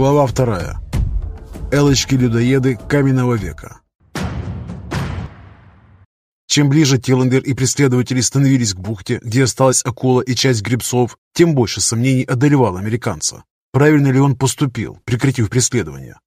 Глава вторая. Элочки-людоеды каменного века. Чем ближе Тиллендер и преследователи становились к бухте, где осталась акула и часть гребцов, тем больше сомнений одолевал американца. Правильно ли он поступил, прекратив преследование?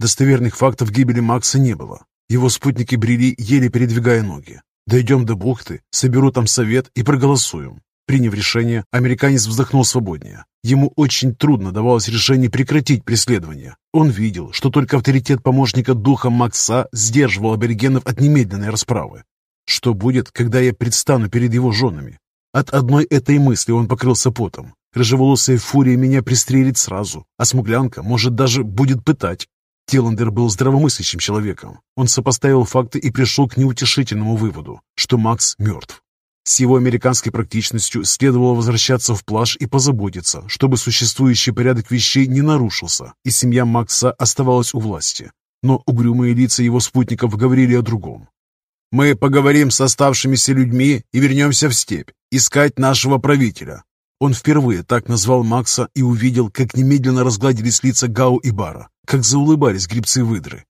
Достоверных фактов гибели Макса не было. Его спутники брели, еле передвигая ноги. Дойдем до бухты, соберу там совет и проголосуем. Приняв решение, американец вздохнул свободнее. Ему очень трудно давалось решение прекратить преследование. Он видел, что только авторитет помощника духа Макса сдерживал аборигенов от немедленной расправы. Что будет, когда я предстану перед его женами? От одной этой мысли он покрылся потом. Рыжеволосая фурия меня пристрелит сразу, а смуглянка, может, даже будет пытать. Тиллендер был здравомыслящим человеком. Он сопоставил факты и пришел к неутешительному выводу, что Макс мертв. С его американской практичностью следовало возвращаться в плаж и позаботиться, чтобы существующий порядок вещей не нарушился, и семья Макса оставалась у власти. Но угрюмые лица его спутников говорили о другом. «Мы поговорим с оставшимися людьми и вернемся в степь, искать нашего правителя». Он впервые так назвал Макса и увидел, как немедленно разгладились лица Гау и Бара, как заулыбались грибцы-выдры.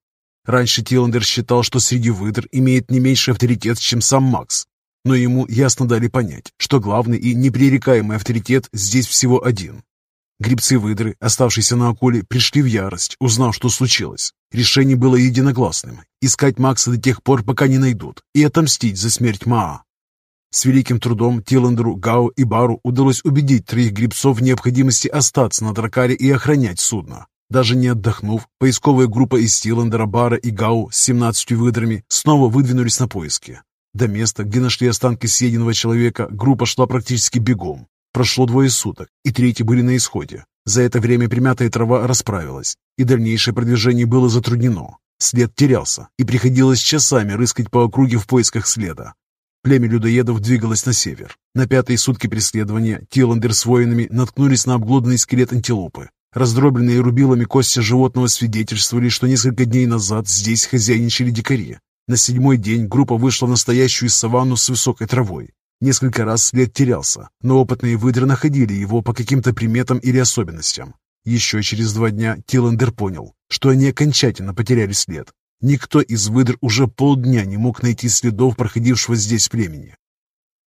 Раньше Тиллендер считал, что среди выдр имеет не меньший авторитет, чем сам Макс, но ему ясно дали понять, что главный и непререкаемый авторитет здесь всего один. Грибцы-выдры, оставшиеся на акуле, пришли в ярость, узнав, что случилось. Решение было единогласным – искать Макса до тех пор, пока не найдут, и отомстить за смерть Маа. С великим трудом Тиландеру, Гау и Бару удалось убедить троих грибцов в необходимости остаться на Дракаре и охранять судно. Даже не отдохнув, поисковая группа из Тиландера, Бара и Гау с 17 выдрами снова выдвинулись на поиски. До места, где нашли останки съеденного человека, группа шла практически бегом. Прошло двое суток, и третьи были на исходе. За это время примятая трава расправилась, и дальнейшее продвижение было затруднено. След терялся, и приходилось часами рыскать по округе в поисках следа. Племя людоедов двигалось на север. На пятые сутки преследования Тиландер с воинами наткнулись на обглоданный скелет антилопы. Раздробленные рубилами кости животного свидетельствовали, что несколько дней назад здесь хозяйничали дикари. На седьмой день группа вышла в настоящую саванну с высокой травой. Несколько раз след терялся, но опытные выдры находили его по каким-то приметам или особенностям. Еще через два дня Тиллендер понял, что они окончательно потеряли след. Никто из выдр уже полдня не мог найти следов проходившего здесь племени.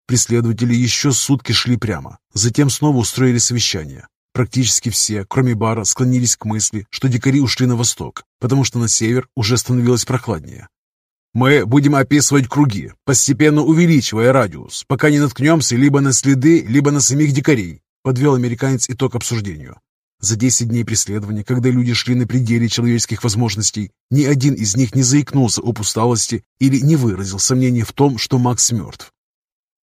Преследователи еще сутки шли прямо, затем снова устроили совещание. Практически все, кроме Бара, склонились к мысли, что дикари ушли на восток, потому что на север уже становилось прохладнее. Мы будем описывать круги, постепенно увеличивая радиус, пока не наткнемся либо на следы, либо на самих дикарей», — подвел американец итог обсуждению. За 10 дней преследования, когда люди шли на пределе человеческих возможностей, ни один из них не заикнулся об усталости или не выразил сомнения в том, что Макс мертв.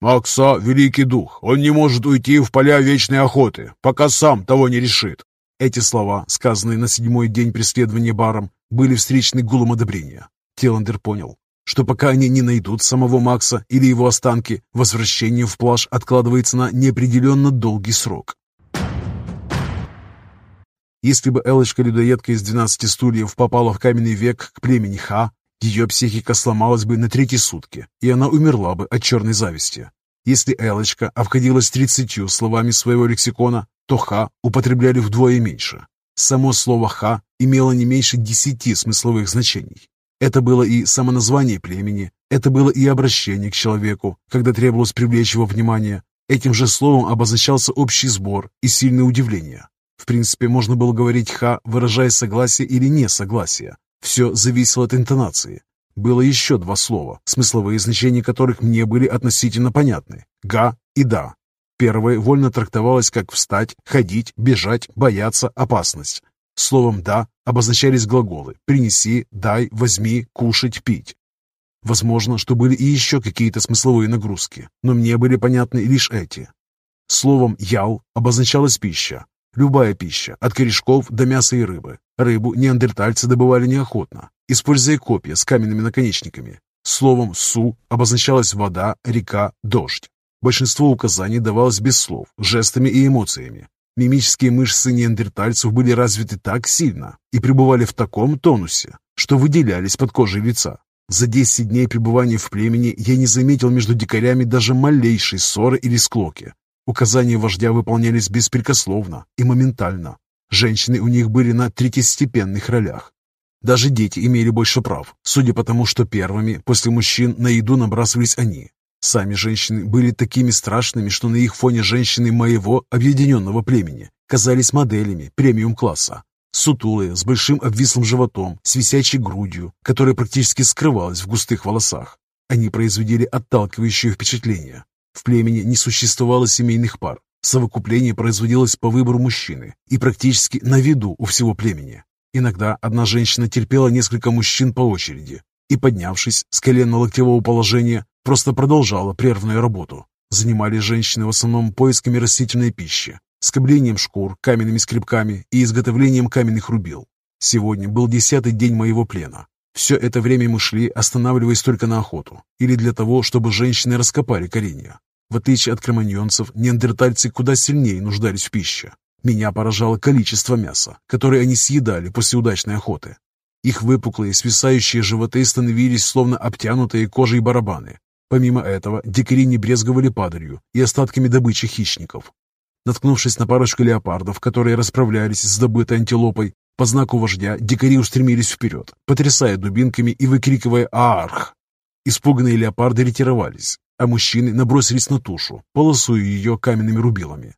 «Макса — великий дух, он не может уйти в поля вечной охоты, пока сам того не решит». Эти слова, сказанные на седьмой день преследования баром, были встречны гулом одобрения. Теландер понял, что пока они не найдут самого Макса или его останки, возвращение в плаж откладывается на неопределенно долгий срок. Если бы Элочка-людоедка из 12 стульев попала в каменный век к племени Ха, ее психика сломалась бы на третьи сутки, и она умерла бы от черной зависти. Если Элочка обходилась тридцатью словами своего лексикона, то Ха употребляли вдвое меньше. Само слово «ха» имело не меньше десяти смысловых значений. Это было и самоназвание племени, это было и обращение к человеку, когда требовалось привлечь его внимание. Этим же словом обозначался общий сбор и сильное удивление. В принципе, можно было говорить «ха», выражая согласие или несогласие. Все зависело от интонации. Было еще два слова, смысловые значения которых мне были относительно понятны – «га» и «да». Первое вольно трактовалось как «встать», «ходить», «бежать», «бояться», «опасность». Словом «да» обозначались глаголы «принеси», «дай», «возьми», «кушать», «пить». Возможно, что были и еще какие-то смысловые нагрузки, но мне были понятны лишь эти. Словом «ял» обозначалась пища. Любая пища, от корешков до мяса и рыбы. Рыбу неандертальцы добывали неохотно, используя копья с каменными наконечниками. Словом «су» обозначалась вода, река, дождь. Большинство указаний давалось без слов, жестами и эмоциями. Мимические мышцы неандертальцев были развиты так сильно и пребывали в таком тонусе, что выделялись под кожей лица. За 10 дней пребывания в племени я не заметил между дикарями даже малейшей ссоры или склоки. Указания вождя выполнялись беспрекословно и моментально. Женщины у них были на третьестепенных ролях. Даже дети имели больше прав, судя по тому, что первыми после мужчин на еду набрасывались они. Сами женщины были такими страшными, что на их фоне женщины моего объединенного племени казались моделями премиум-класса. Сутулые, с большим обвислым животом, с висячей грудью, которая практически скрывалась в густых волосах. Они производили отталкивающее впечатление. В племени не существовало семейных пар. Совокупление производилось по выбору мужчины и практически на виду у всего племени. Иногда одна женщина терпела несколько мужчин по очереди и, поднявшись с коленно-локтевого положения, просто продолжала прерванную работу. Занимали женщины в основном поисками растительной пищи, скоблением шкур, каменными скребками и изготовлением каменных рубил. Сегодня был десятый день моего плена. Все это время мы шли, останавливаясь только на охоту, или для того, чтобы женщины раскопали коренья. В отличие от кроманьонцев, неандертальцы куда сильнее нуждались в пище. Меня поражало количество мяса, которое они съедали после удачной охоты. Их выпуклые, свисающие животы становились словно обтянутые кожей барабаны. Помимо этого, дикари не брезговали падалью и остатками добычи хищников. Наткнувшись на парочку леопардов, которые расправлялись с добытой антилопой, по знаку вождя дикари устремились вперед, потрясая дубинками и выкрикивая «Аарх!». Испуганные леопарды ретировались, а мужчины набросились на тушу, полосуя ее каменными рубилами.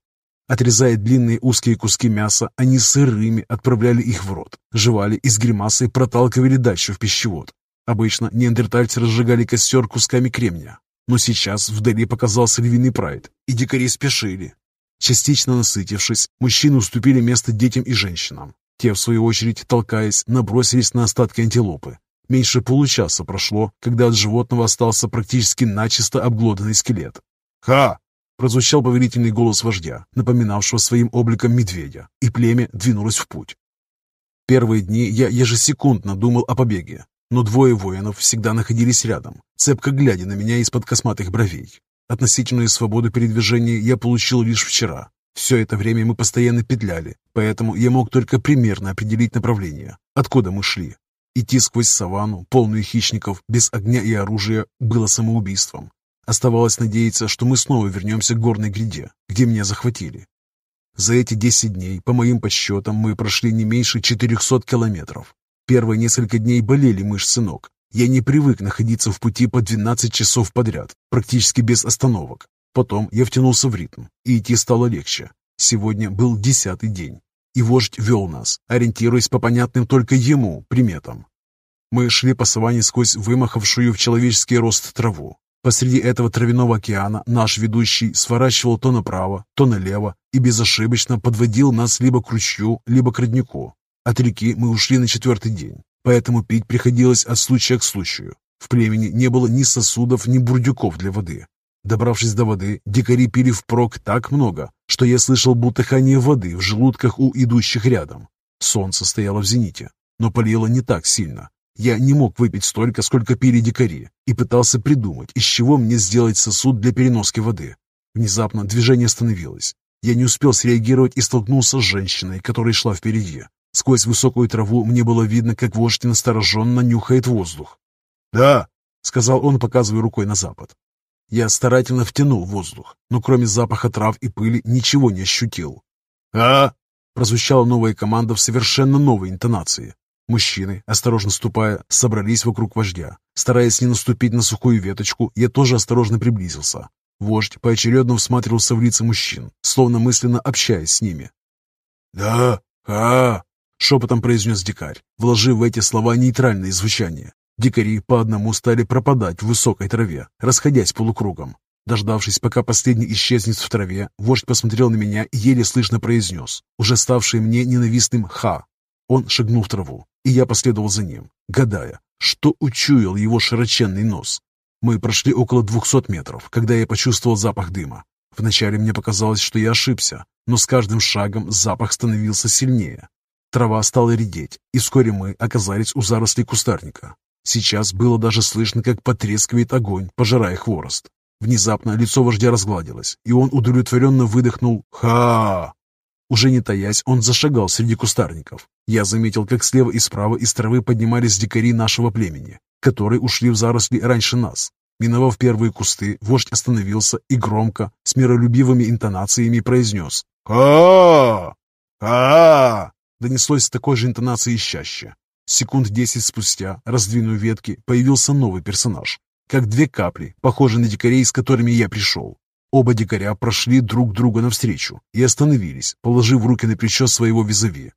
Отрезая длинные узкие куски мяса, они сырыми отправляли их в рот, жевали и с гримасой проталкивали дальше в пищевод. Обычно неандертальцы разжигали костер кусками кремня, но сейчас вдали показался львиный прайд, и дикари спешили. Частично насытившись, мужчины уступили место детям и женщинам. Те, в свою очередь, толкаясь, набросились на остатки антилопы. Меньше получаса прошло, когда от животного остался практически начисто обглоданный скелет. «Ха! прозвучал повелительный голос вождя, напоминавшего своим обликом медведя, и племя двинулось в путь. Первые дни я ежесекундно думал о побеге, но двое воинов всегда находились рядом, цепко глядя на меня из-под косматых бровей. Относительную свободу передвижения я получил лишь вчера. Все это время мы постоянно петляли, поэтому я мог только примерно определить направление, откуда мы шли. Идти сквозь саванну, полную хищников, без огня и оружия, было самоубийством. Оставалось надеяться, что мы снова вернемся к горной гряде, где меня захватили. За эти 10 дней, по моим подсчетам, мы прошли не меньше 400 километров. Первые несколько дней болели мышцы ног. Я не привык находиться в пути по 12 часов подряд, практически без остановок. Потом я втянулся в ритм, и идти стало легче. Сегодня был десятый день, и вождь вел нас, ориентируясь по понятным только ему приметам. Мы шли по саванне сквозь вымахавшую в человеческий рост траву, Посреди этого травяного океана наш ведущий сворачивал то направо, то налево и безошибочно подводил нас либо к ручью, либо к роднику. От реки мы ушли на четвертый день, поэтому пить приходилось от случая к случаю. В племени не было ни сосудов, ни бурдюков для воды. Добравшись до воды, дикари пили впрок так много, что я слышал бултыхание воды в желудках у идущих рядом. Солнце стояло в зените, но палило не так сильно, я не мог выпить столько, сколько пили дикари, и пытался придумать, из чего мне сделать сосуд для переноски воды. Внезапно движение остановилось. Я не успел среагировать и столкнулся с женщиной, которая шла впереди. Сквозь высокую траву мне было видно, как вождь настороженно нюхает воздух. «Да», — сказал он, показывая рукой на запад. Я старательно втянул воздух, но кроме запаха трав и пыли ничего не ощутил. «А?» — прозвучала новая команда в совершенно новой интонации. Мужчины, осторожно ступая, собрались вокруг вождя. Стараясь не наступить на сухую веточку, я тоже осторожно приблизился. Вождь поочередно всматривался в лица мужчин, словно мысленно общаясь с ними. «Да, а, шепотом произнес дикарь, вложив в эти слова нейтральное звучание. Дикари по одному стали пропадать в высокой траве, расходясь полукругом. Дождавшись, пока последний исчезнет в траве, вождь посмотрел на меня и еле слышно произнес, уже ставший мне ненавистным «ха». Он шагнул в траву, и я последовал за ним, гадая, что учуял его широченный нос. Мы прошли около двухсот метров, когда я почувствовал запах дыма. Вначале мне показалось, что я ошибся, но с каждым шагом запах становился сильнее. Трава стала редеть, и вскоре мы оказались у зарослей кустарника. Сейчас было даже слышно, как потрескивает огонь, пожирая хворост. Внезапно лицо вождя разгладилось, и он удовлетворенно выдохнул «Ха!». Уже не таясь, он зашагал среди кустарников. Я заметил, как слева и справа из травы поднимались дикари нашего племени, которые ушли в заросли раньше нас. Миновав первые кусты, вождь остановился и громко, с миролюбивыми интонациями произнес «Ха! а донеслось с такой же интонацией чаще. Секунд десять спустя, раздвинув ветки, появился новый персонаж. Как две капли, похожие на дикарей, с которыми я пришел. Оба дикаря прошли друг другу навстречу и остановились, положив руки на плечо своего визави.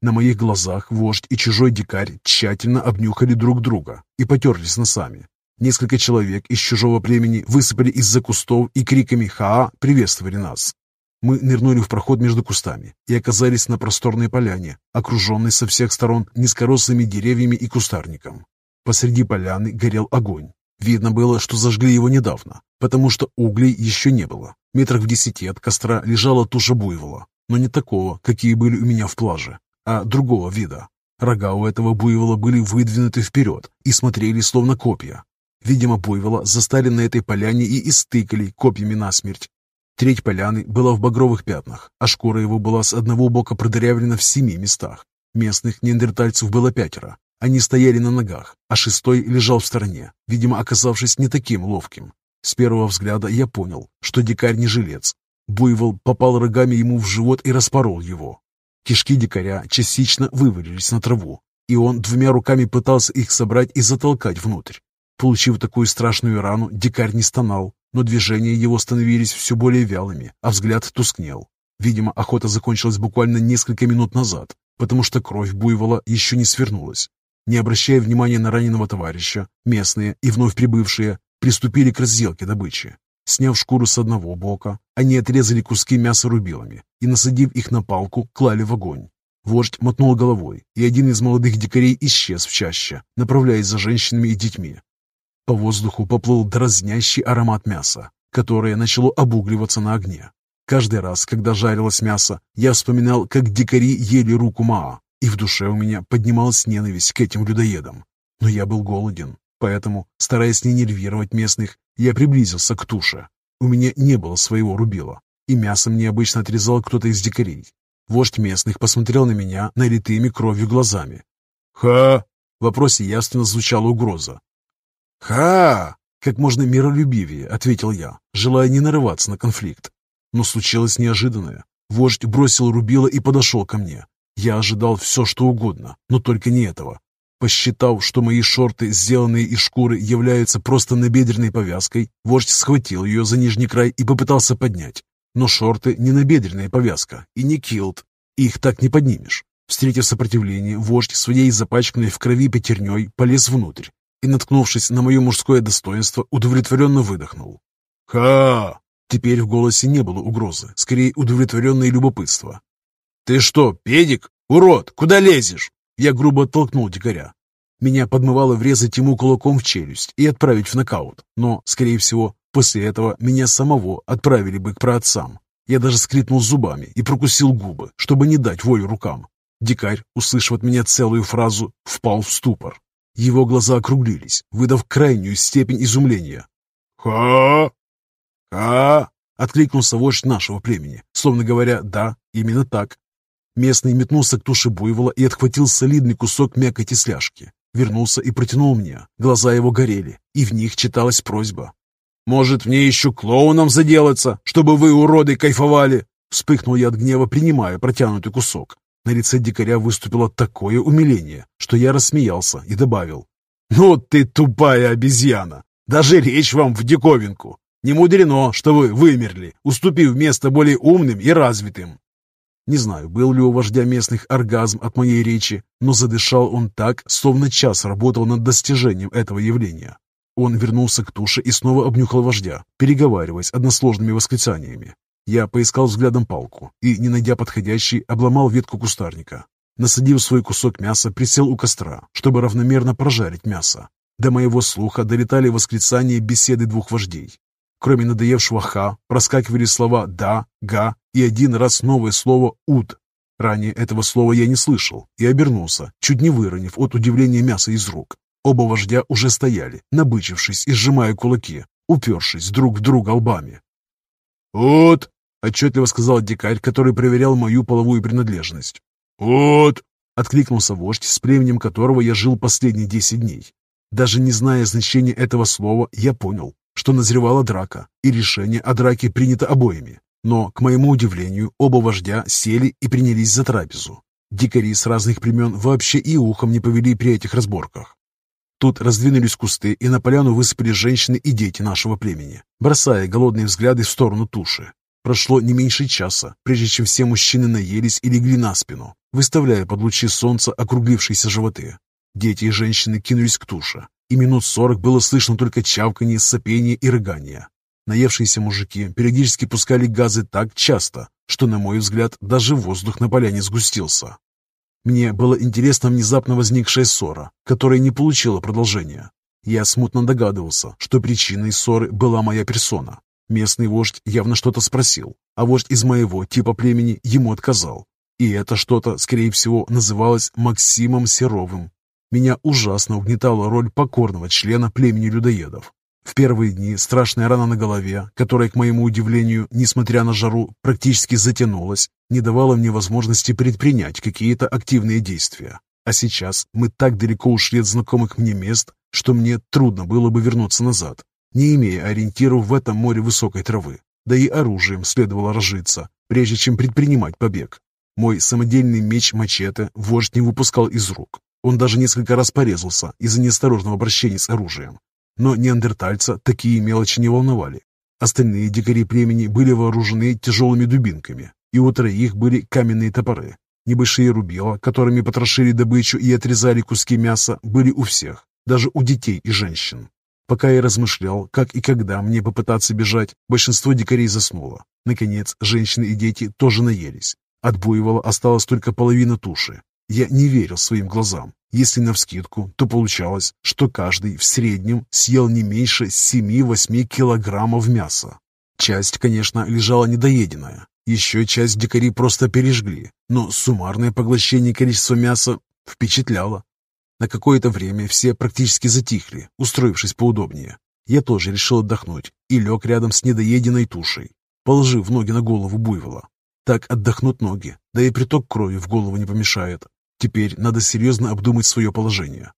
На моих глазах вождь и чужой дикарь тщательно обнюхали друг друга и потерлись носами. Несколько человек из чужого племени высыпали из-за кустов и криками «Хаа!» приветствовали нас. Мы нырнули в проход между кустами и оказались на просторной поляне, окруженной со всех сторон низкорослыми деревьями и кустарником. Посреди поляны горел огонь. Видно было, что зажгли его недавно, потому что углей еще не было. Метрах в десяти от костра лежала туша буйвола, но не такого, какие были у меня в плаже, а другого вида. Рога у этого буйвола были выдвинуты вперед и смотрели словно копья. Видимо, буйвола застали на этой поляне и истыкали копьями насмерть, Треть поляны была в багровых пятнах, а шкура его была с одного бока продырявлена в семи местах. Местных неандертальцев было пятеро. Они стояли на ногах, а шестой лежал в стороне, видимо, оказавшись не таким ловким. С первого взгляда я понял, что дикарь не жилец. Буйвол попал рогами ему в живот и распорол его. Кишки дикаря частично вывалились на траву, и он двумя руками пытался их собрать и затолкать внутрь. Получив такую страшную рану, дикарь не стонал, но движения его становились все более вялыми, а взгляд тускнел. Видимо, охота закончилась буквально несколько минут назад, потому что кровь буйвола еще не свернулась. Не обращая внимания на раненого товарища, местные и вновь прибывшие приступили к разделке добычи. Сняв шкуру с одного бока, они отрезали куски мяса рубилами и, насадив их на палку, клали в огонь. Вождь мотнул головой, и один из молодых дикарей исчез в чаще, направляясь за женщинами и детьми. По воздуху поплыл дразнящий аромат мяса, которое начало обугливаться на огне. Каждый раз, когда жарилось мясо, я вспоминал, как дикари ели руку Маа, и в душе у меня поднималась ненависть к этим людоедам. Но я был голоден, поэтому, стараясь не нервировать местных, я приблизился к туше. У меня не было своего рубила, и мясо мне обычно отрезал кто-то из дикарей. Вождь местных посмотрел на меня налитыми кровью глазами. «Ха!» В вопросе ясно звучала угроза, «Ха!» — как можно миролюбивее, — ответил я, желая не нарываться на конфликт. Но случилось неожиданное. Вождь бросил рубило и подошел ко мне. Я ожидал все, что угодно, но только не этого. Посчитав, что мои шорты, сделанные из шкуры, являются просто набедренной повязкой, вождь схватил ее за нижний край и попытался поднять. Но шорты не набедренная повязка и не килт. Их так не поднимешь. Встретив сопротивление, вождь своей запачканной в крови пятерней полез внутрь и, наткнувшись на мое мужское достоинство, удовлетворенно выдохнул. «Ха!» Теперь в голосе не было угрозы, скорее удовлетворенное любопытство. «Ты что, педик? Урод, куда лезешь?» Я грубо оттолкнул дикаря. Меня подмывало врезать ему кулаком в челюсть и отправить в нокаут, но, скорее всего, после этого меня самого отправили бы к праотцам. Я даже скрипнул зубами и прокусил губы, чтобы не дать волю рукам. Дикарь, услышав от меня целую фразу, впал в ступор. Его глаза округлились, выдав крайнюю степень изумления. «Ха! Ха!» — откликнулся вождь нашего племени, словно говоря «да, именно так». Местный метнулся к туше буйвола и отхватил солидный кусок мякоти сляжки. Вернулся и протянул мне. Глаза его горели, и в них читалась просьба. «Может, мне еще клоуном заделаться, чтобы вы, уроды, кайфовали?» Вспыхнул я от гнева, принимая протянутый кусок. На лице дикаря выступило такое умиление, что я рассмеялся и добавил. «Ну ты тупая обезьяна! Даже речь вам в диковинку! Не мудрено, что вы вымерли, уступив место более умным и развитым!» Не знаю, был ли у вождя местных оргазм от моей речи, но задышал он так, словно час работал над достижением этого явления. Он вернулся к туше и снова обнюхал вождя, переговариваясь односложными восклицаниями. Я поискал взглядом палку и, не найдя подходящей, обломал ветку кустарника. Насадив свой кусок мяса, присел у костра, чтобы равномерно прожарить мясо. До моего слуха долетали восклицания беседы двух вождей. Кроме надоевшего «ха», проскакивали слова «да», «га» и один раз новое слово «уд». Ранее этого слова я не слышал и обернулся, чуть не выронив от удивления мясо из рук. Оба вождя уже стояли, набычившись и сжимая кулаки, упершись друг в друга лбами. «Вот!» — отчетливо сказал дикарь, который проверял мою половую принадлежность. «Вот!» — откликнулся вождь, с племенем которого я жил последние десять дней. Даже не зная значения этого слова, я понял, что назревала драка, и решение о драке принято обоими. Но, к моему удивлению, оба вождя сели и принялись за трапезу. Дикари с разных племен вообще и ухом не повели при этих разборках. Тут раздвинулись кусты, и на поляну высыпали женщины и дети нашего племени, бросая голодные взгляды в сторону туши. Прошло не меньше часа, прежде чем все мужчины наелись и легли на спину, выставляя под лучи солнца округлившиеся животы. Дети и женщины кинулись к туше, и минут сорок было слышно только чавканье, сопение и рыгание. Наевшиеся мужики периодически пускали газы так часто, что, на мой взгляд, даже воздух на поляне сгустился. Мне было интересно внезапно возникшая ссора, которая не получила продолжения. Я смутно догадывался, что причиной ссоры была моя персона. Местный вождь явно что-то спросил, а вождь из моего типа племени ему отказал. И это что-то, скорее всего, называлось Максимом Серовым. Меня ужасно угнетала роль покорного члена племени людоедов. В первые дни страшная рана на голове, которая, к моему удивлению, несмотря на жару, практически затянулась, не давала мне возможности предпринять какие-то активные действия. А сейчас мы так далеко ушли от знакомых мне мест, что мне трудно было бы вернуться назад, не имея ориентиров в этом море высокой травы. Да и оружием следовало разжиться, прежде чем предпринимать побег. Мой самодельный меч-мачете вождь не выпускал из рук. Он даже несколько раз порезался из-за неосторожного обращения с оружием. Но неандертальца такие мелочи не волновали. Остальные дикари племени были вооружены тяжелыми дубинками, и у троих были каменные топоры. Небольшие рубила, которыми потрошили добычу и отрезали куски мяса, были у всех, даже у детей и женщин. Пока я размышлял, как и когда мне попытаться бежать, большинство дикарей заснуло. Наконец, женщины и дети тоже наелись. От буйвола осталась только половина туши. Я не верил своим глазам. Если навскидку, то получалось, что каждый в среднем съел не меньше 7-8 килограммов мяса. Часть, конечно, лежала недоеденная. Еще часть дикари просто пережгли, но суммарное поглощение количества мяса впечатляло. На какое-то время все практически затихли, устроившись поудобнее. Я тоже решил отдохнуть и лег рядом с недоеденной тушей, положив ноги на голову буйвола. Так отдохнут ноги, да и приток крови в голову не помешает. Теперь надо серьезно обдумать свое положение.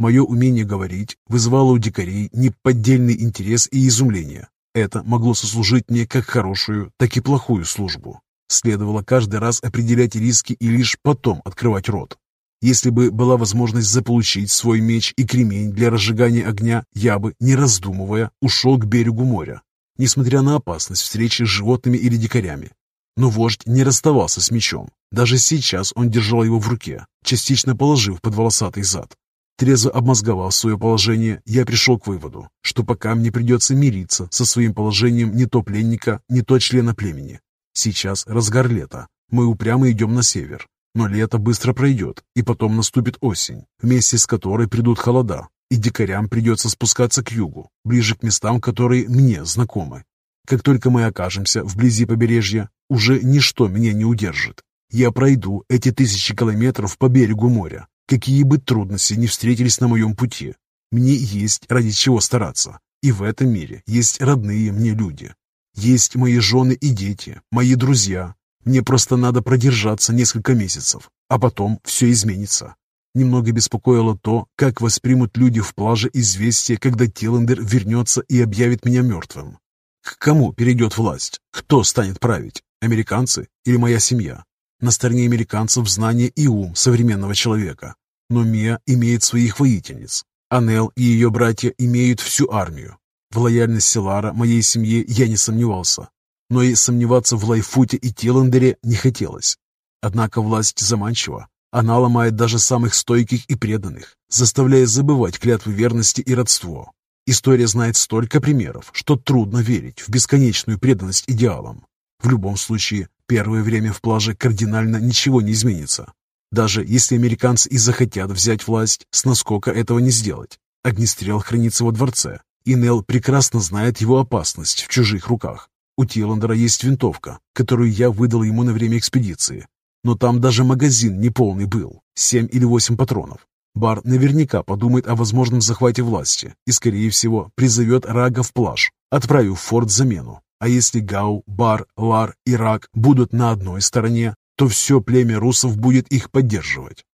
Мое умение говорить вызывало у дикарей неподдельный интерес и изумление. Это могло сослужить мне как хорошую, так и плохую службу. Следовало каждый раз определять риски и лишь потом открывать рот. Если бы была возможность заполучить свой меч и кремень для разжигания огня, я бы, не раздумывая, ушел к берегу моря, несмотря на опасность встречи с животными или дикарями. Но вождь не расставался с мечом. Даже сейчас он держал его в руке, частично положив под волосатый зад. Трезво обмозговав свое положение, я пришел к выводу, что пока мне придется мириться со своим положением не то пленника, не то члена племени. Сейчас разгар лета, мы упрямо идем на север, но лето быстро пройдет, и потом наступит осень, вместе с которой придут холода, и дикарям придется спускаться к югу, ближе к местам, которые мне знакомы. Как только мы окажемся вблизи побережья, уже ничто меня не удержит. Я пройду эти тысячи километров по берегу моря, какие бы трудности ни встретились на моем пути. Мне есть ради чего стараться, и в этом мире есть родные мне люди. Есть мои жены и дети, мои друзья. Мне просто надо продержаться несколько месяцев, а потом все изменится. Немного беспокоило то, как воспримут люди в плаже известие, когда Тиллендер вернется и объявит меня мертвым. К кому перейдет власть? Кто станет править? Американцы или моя семья? На стороне американцев знание и ум современного человека. Но Мия имеет своих воительниц. Анел и ее братья имеют всю армию. В лояльность Селара моей семье я не сомневался. Но и сомневаться в Лайфуте и Тиландере не хотелось. Однако власть заманчива. Она ломает даже самых стойких и преданных, заставляя забывать клятвы верности и родство. История знает столько примеров, что трудно верить в бесконечную преданность идеалам. В любом случае, первое время в плаже кардинально ничего не изменится. Даже если американцы и захотят взять власть, с наскока этого не сделать. Огнестрел хранится во дворце, и Нелл прекрасно знает его опасность в чужих руках. У Тиландера есть винтовка, которую я выдал ему на время экспедиции. Но там даже магазин неполный был, семь или восемь патронов. Бар наверняка подумает о возможном захвате власти и, скорее всего, призовет Рага в плаж, отправив в форт замену. А если Гау, Бар, Лар и Раг будут на одной стороне, то все племя русов будет их поддерживать.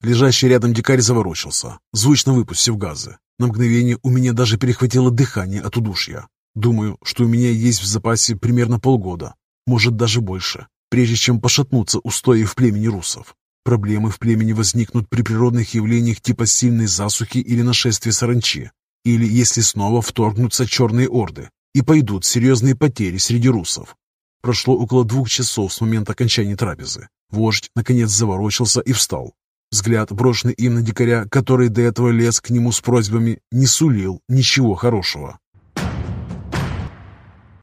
Лежащий рядом дикарь заворочился, звучно выпустив газы. На мгновение у меня даже перехватило дыхание от удушья. Думаю, что у меня есть в запасе примерно полгода, может даже больше, прежде чем пошатнутся устои в племени русов. Проблемы в племени возникнут при природных явлениях типа сильной засухи или нашествия саранчи, или если снова вторгнутся черные орды и пойдут серьезные потери среди русов. Прошло около двух часов с момента окончания трапезы. Вождь, наконец, заворочился и встал. Взгляд, брошенный им на дикаря, который до этого лез к нему с просьбами, не сулил ничего хорошего.